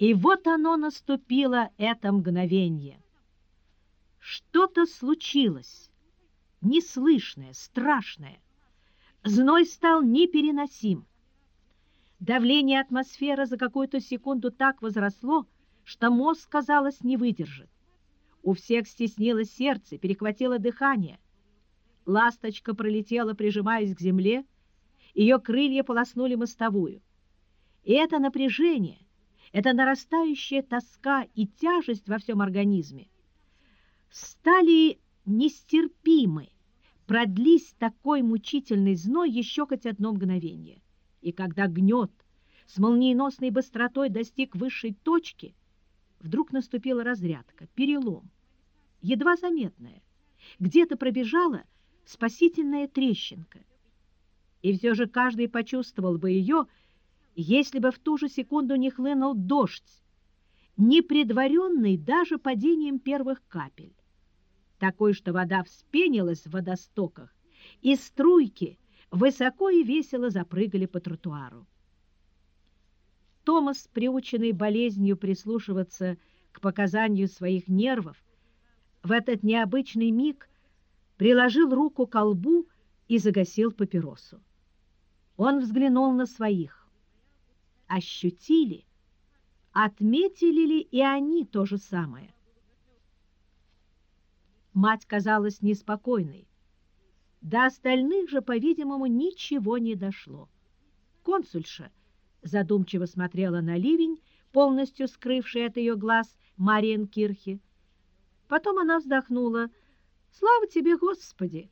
И вот оно наступило, это мгновение. Что-то случилось, неслышное, страшное. Зной стал непереносим. Давление атмосферы за какую-то секунду так возросло, что мозг, казалось, не выдержит. У всех стеснилось сердце, перехватило дыхание. Ласточка пролетела, прижимаясь к земле, ее крылья полоснули мостовую. И это напряжение, эта нарастающая тоска и тяжесть во всем организме стали нестерпимы, продлись такой мучительный зной еще хоть одно мгновение. И когда гнет с молниеносной быстротой достиг высшей точки, вдруг наступила разрядка, перелом, едва заметная. Где-то пробежала спасительная трещинка. И все же каждый почувствовал бы ее, если бы в ту же секунду не хлынул дождь, не предваренный даже падением первых капель. Такой, что вода вспенилась в водостоках, и струйки высоко и весело запрыгали по тротуару. Томас, приученный болезнью прислушиваться к показанию своих нервов, в этот необычный миг приложил руку к колбу и загасил папиросу. Он взглянул на своих. Ощутили, отметили ли и они то же самое? Мать казалась неспокойной. До остальных же, по-видимому, ничего не дошло. Консульша задумчиво смотрела на ливень, полностью скрывший от ее глаз Мариенкирхе. Потом она вздохнула. «Слава тебе, Господи!»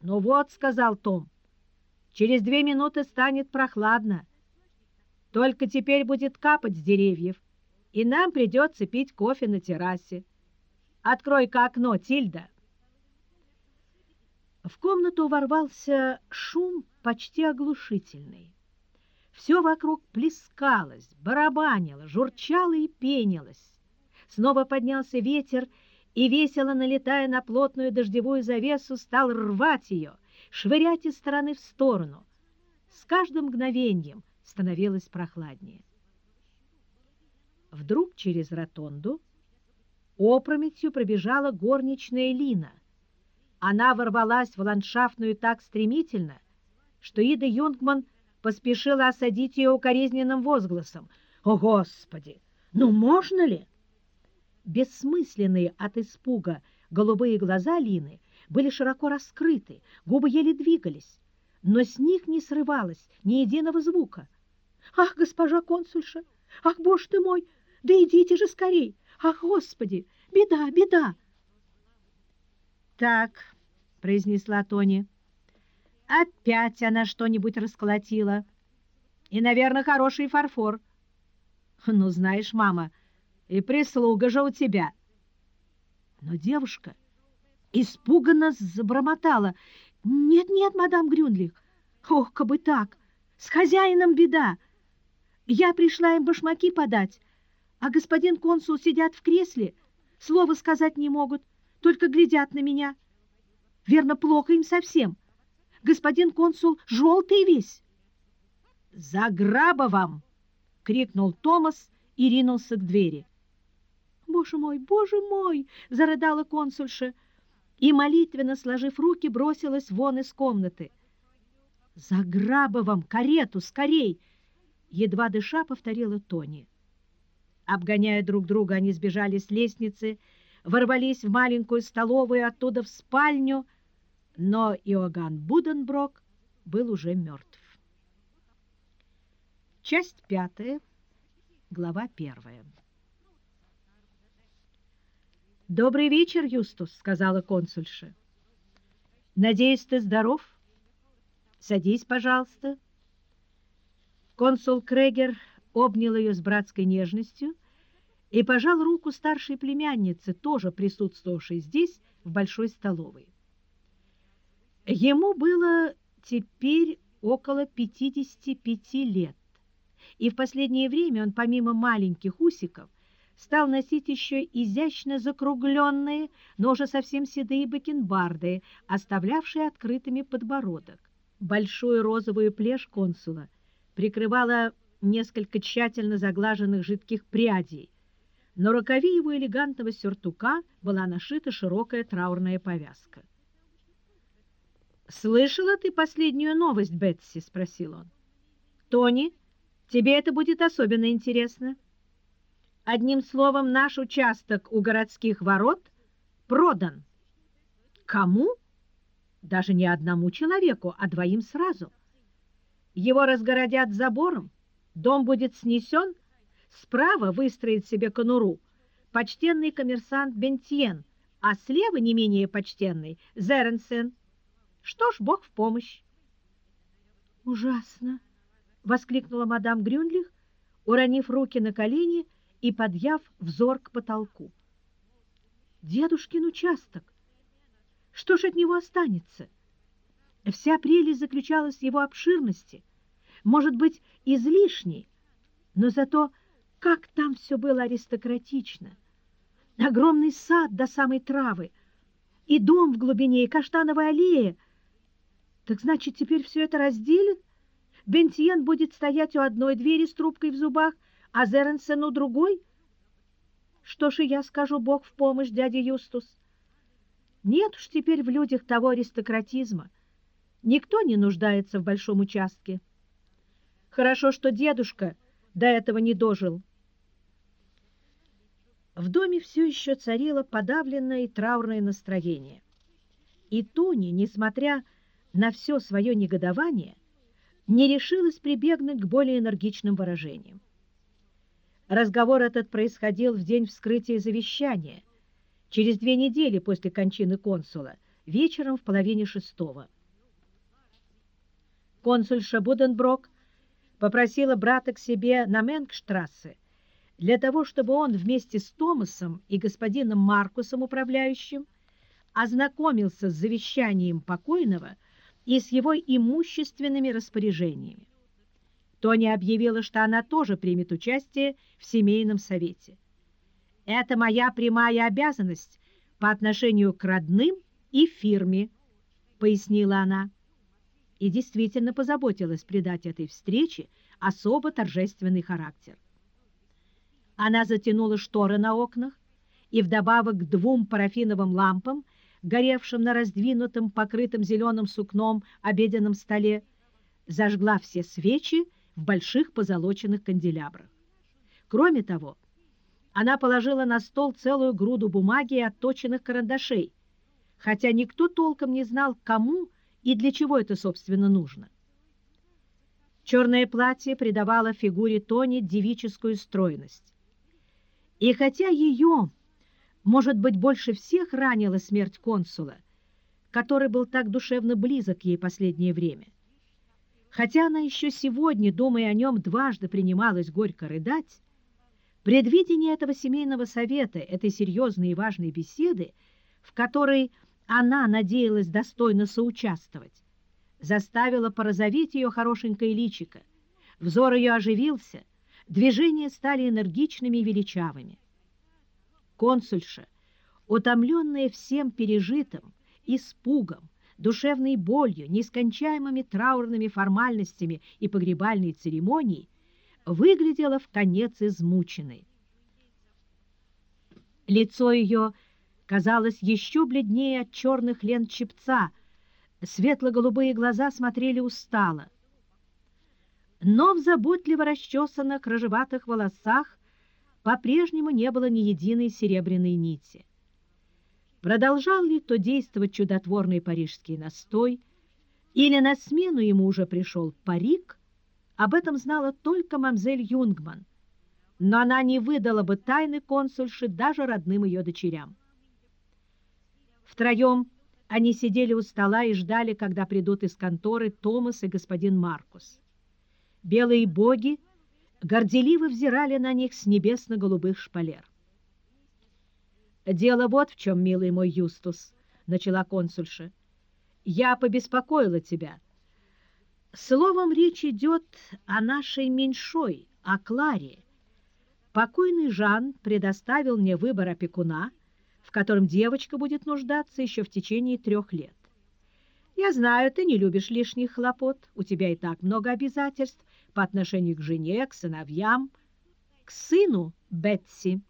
«Ну вот», — сказал Том, — «через две минуты станет прохладно. Только теперь будет капать с деревьев, и нам придется пить кофе на террасе. Открой-ка окно, Тильда!» В комнату ворвался шум почти оглушительный. Все вокруг плескалось, барабанило, журчало и пенилось. Снова поднялся ветер, и, весело налетая на плотную дождевую завесу, стал рвать ее, швырять из стороны в сторону. С каждым мгновением становилось прохладнее. Вдруг через ротонду опрометью пробежала горничная Лина — она ворвалась в ландшафтную так стремительно, что Ида Юнгман поспешила осадить ее укоризненным возгласом. «О, Господи! Ну можно ли?» Бессмысленные от испуга голубые глаза Лины были широко раскрыты, губы еле двигались, но с них не срывалось ни единого звука. «Ах, госпожа консульша! Ах, боже ты мой! Да идите же скорей! Ах, Господи! Беда, беда!» «Так», — произнесла Тони, — «опять она что-нибудь расколотила. И, наверное, хороший фарфор. Ну, знаешь, мама, и прислуга же у тебя». Но девушка испуганно забормотала. «Нет-нет, мадам Грюнлих, ох, как бы так, с хозяином беда. Я пришла им башмаки подать, а господин консул сидят в кресле, слова сказать не могут» только глядят на меня. Верно, плохо им совсем. Господин консул желтый весь. «За граба вам!» — крикнул Томас и ринулся к двери. «Боже мой, боже мой!» — зарыдала консульша и, молитвенно сложив руки, бросилась вон из комнаты. «За граба вам! Карету! Скорей!» Едва дыша повторила Тони. Обгоняя друг друга, они сбежали с лестницы ворвались в маленькую столовую, оттуда в спальню, но Иоганн Буденброк был уже мертв. Часть пятая, глава первая. «Добрый вечер, Юстус», — сказала консульша. «Надеюсь, ты здоров? Садись, пожалуйста». Консул Крегер обнял ее с братской нежностью и пожал руку старшей племяннице, тоже присутствовавшей здесь, в большой столовой. Ему было теперь около 55 лет, и в последнее время он, помимо маленьких усиков, стал носить еще изящно закругленные, но уже совсем седые бакенбарды, оставлявшие открытыми подбородок. Большую розовую плешь консула прикрывала несколько тщательно заглаженных жидких прядей. На рукаве его элегантного сюртука была нашита широкая траурная повязка. «Слышала ты последнюю новость, Бетси?» — спросил он. «Тони, тебе это будет особенно интересно. Одним словом, наш участок у городских ворот продан». «Кому?» «Даже не одному человеку, а двоим сразу. Его разгородят забором, дом будет снесен, справа выстроит себе конуру почтенный коммерсант Бентьен, а слева не менее почтенный Зеренсен — что ж, Бог в помощь. Ужасно! воскликнула мадам Грюнлих, уронив руки на колени и подъяв взор к потолку. Дедушкин участок. Что ж от него останется? Вся прелесть заключалась в его обширности, может быть, излишней, но зато как там все было аристократично. Огромный сад до самой травы, и дом в глубине, и каштановая аллея, так значит, теперь все это разделит? Бентиен будет стоять у одной двери с трубкой в зубах, а Зеренсен у другой? Что ж и я скажу, Бог в помощь, дядя Юстус. Нет уж теперь в людях того аристократизма. Никто не нуждается в большом участке. Хорошо, что дедушка до этого не дожил. В доме все еще царило подавленное и траурное настроение. И Тони, несмотря на все свое негодование не решилась прибегнуть к более энергичным выражениям. Разговор этот происходил в день вскрытия завещания, через две недели после кончины консула, вечером в половине шестого. Консульша Буденброк попросила брата к себе на Менгштрассе для того, чтобы он вместе с Томасом и господином Маркусом, управляющим, ознакомился с завещанием покойного и с его имущественными распоряжениями. Тони объявила, что она тоже примет участие в семейном совете. «Это моя прямая обязанность по отношению к родным и фирме», — пояснила она. И действительно позаботилась придать этой встрече особо торжественный характер. Она затянула шторы на окнах и вдобавок к двум парафиновым лампам горевшем на раздвинутом, покрытом зеленым сукном обеденном столе, зажгла все свечи в больших позолоченных канделябрах. Кроме того, она положила на стол целую груду бумаги и отточенных карандашей, хотя никто толком не знал, кому и для чего это, собственно, нужно. Черное платье придавало фигуре Тони девическую стройность. И хотя ее может быть, больше всех ранила смерть консула, который был так душевно близок ей последнее время. Хотя она еще сегодня, думая о нем, дважды принималась горько рыдать, предвидение этого семейного совета, этой серьезной и важной беседы, в которой она надеялась достойно соучаствовать, заставило порозоветь ее хорошенькое личико. Взор ее оживился, движения стали энергичными и величавыми. Консульша, утомленная всем пережитым, испугом, душевной болью, нескончаемыми траурными формальностями и погребальной церемонией, выглядела в конец измученной. Лицо ее казалось еще бледнее от черных лент чепца, светло-голубые глаза смотрели устало. Но в заботливо расчесанных рыжеватых волосах по-прежнему не было ни единой серебряной нити. Продолжал ли то действовать чудотворный парижский настой, или на смену ему уже пришел парик, об этом знала только мамзель Юнгман, но она не выдала бы тайны консульши даже родным ее дочерям. Втроем они сидели у стола и ждали, когда придут из конторы Томас и господин Маркус. Белые боги горделиво взирали на них с небесно-голубых шпалер. «Дело вот в чем, милый мой Юстус», — начала консульша. «Я побеспокоила тебя. Словом, речь идет о нашей меньшой, о Кларе. Покойный Жан предоставил мне выбор опекуна, котором девочка будет нуждаться еще в течение трех лет. Я знаю, ты не любишь лишних хлопот, у тебя и так много обязательств по отношению к жене, к сыновьям, к сыну Бетси.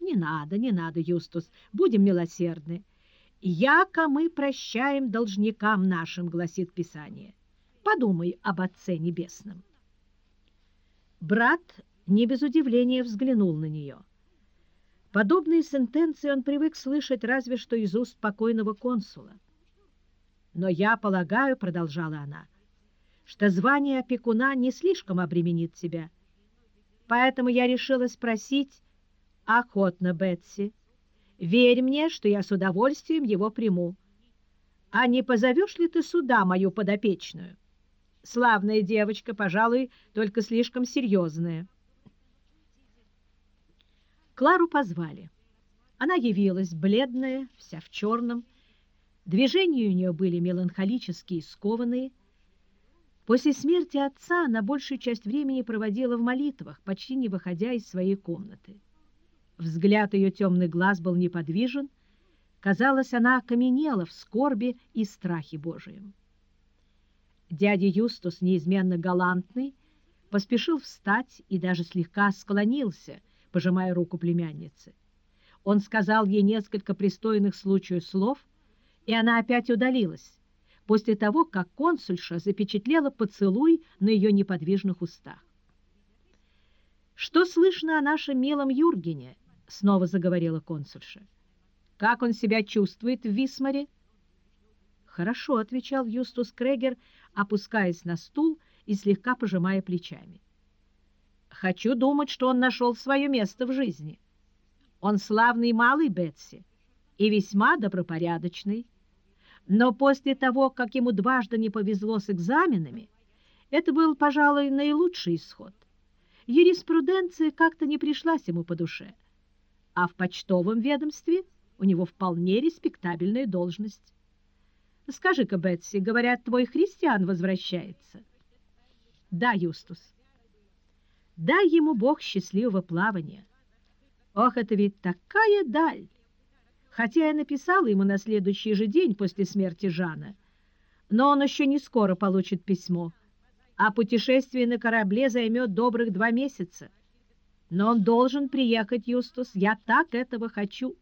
Не надо, не надо, Юстус, будем милосердны. «Яко мы прощаем должникам нашим», — гласит Писание. Подумай об Отце Небесном. Брат не без удивления взглянул на нее. Подобные сентенции он привык слышать разве что из уст покойного консула. «Но я полагаю», — продолжала она, — «что звание опекуна не слишком обременит тебя. Поэтому я решила спросить охотно, Бетси, Верь мне, что я с удовольствием его приму. А не позовешь ли ты сюда мою подопечную? Славная девочка, пожалуй, только слишком серьезная. Клару позвали. Она явилась, бледная, вся в черном. Движения у нее были меланхолические скованные. После смерти отца она большую часть времени проводила в молитвах, почти не выходя из своей комнаты. Взгляд ее темных глаз был неподвижен. Казалось, она окаменела в скорби и страхе Божием. Дядя Юстус, неизменно галантный, поспешил встать и даже слегка склонился, пожимая руку племянницы. Он сказал ей несколько пристойных случаев слов, и она опять удалилась, после того, как консульша запечатлела поцелуй на ее неподвижных устах. «Что слышно о нашем милом Юргене?» — снова заговорила консульша. «Как он себя чувствует в Висмаре?» «Хорошо», — отвечал Юстус Крегер, опускаясь на стул и слегка пожимая плечами. «Хочу думать, что он нашел свое место в жизни. Он славный малый Бетси и весьма добропорядочный. Но после того, как ему дважды не повезло с экзаменами, это был, пожалуй, наилучший исход. Юриспруденция как-то не пришлась ему по душе» а в почтовом ведомстве у него вполне респектабельная должность. Скажи-ка, Бетси, говорят, твой христиан возвращается. Да, Юстус. Дай ему Бог счастливого плавания. Ох, это ведь такая даль! Хотя я написала ему на следующий же день после смерти Жана, но он еще не скоро получит письмо, а путешествие на корабле займет добрых два месяца. Но он должен приехать, Юстус, я так этого хочу.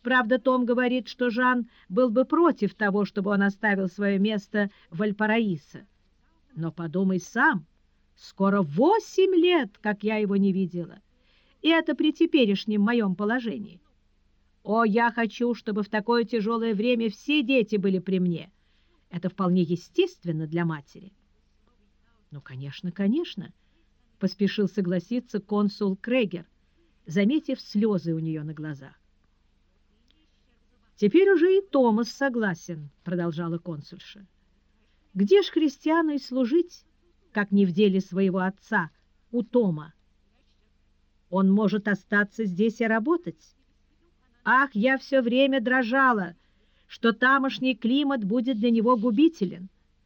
Правда, Том говорит, что Жан был бы против того, чтобы он оставил свое место в Альпараисе. Но подумай сам, скоро восемь лет, как я его не видела, и это при теперешнем моем положении. О, я хочу, чтобы в такое тяжелое время все дети были при мне. Это вполне естественно для матери. Ну, конечно, конечно, — поспешил согласиться консул Крегер, заметив слезы у нее на глазах. «Теперь уже и Томас согласен», — продолжала консульша. «Где ж христиану и служить, как не в деле своего отца, у Тома? Он может остаться здесь и работать. Ах, я все время дрожала, что тамошний климат будет для него губителен»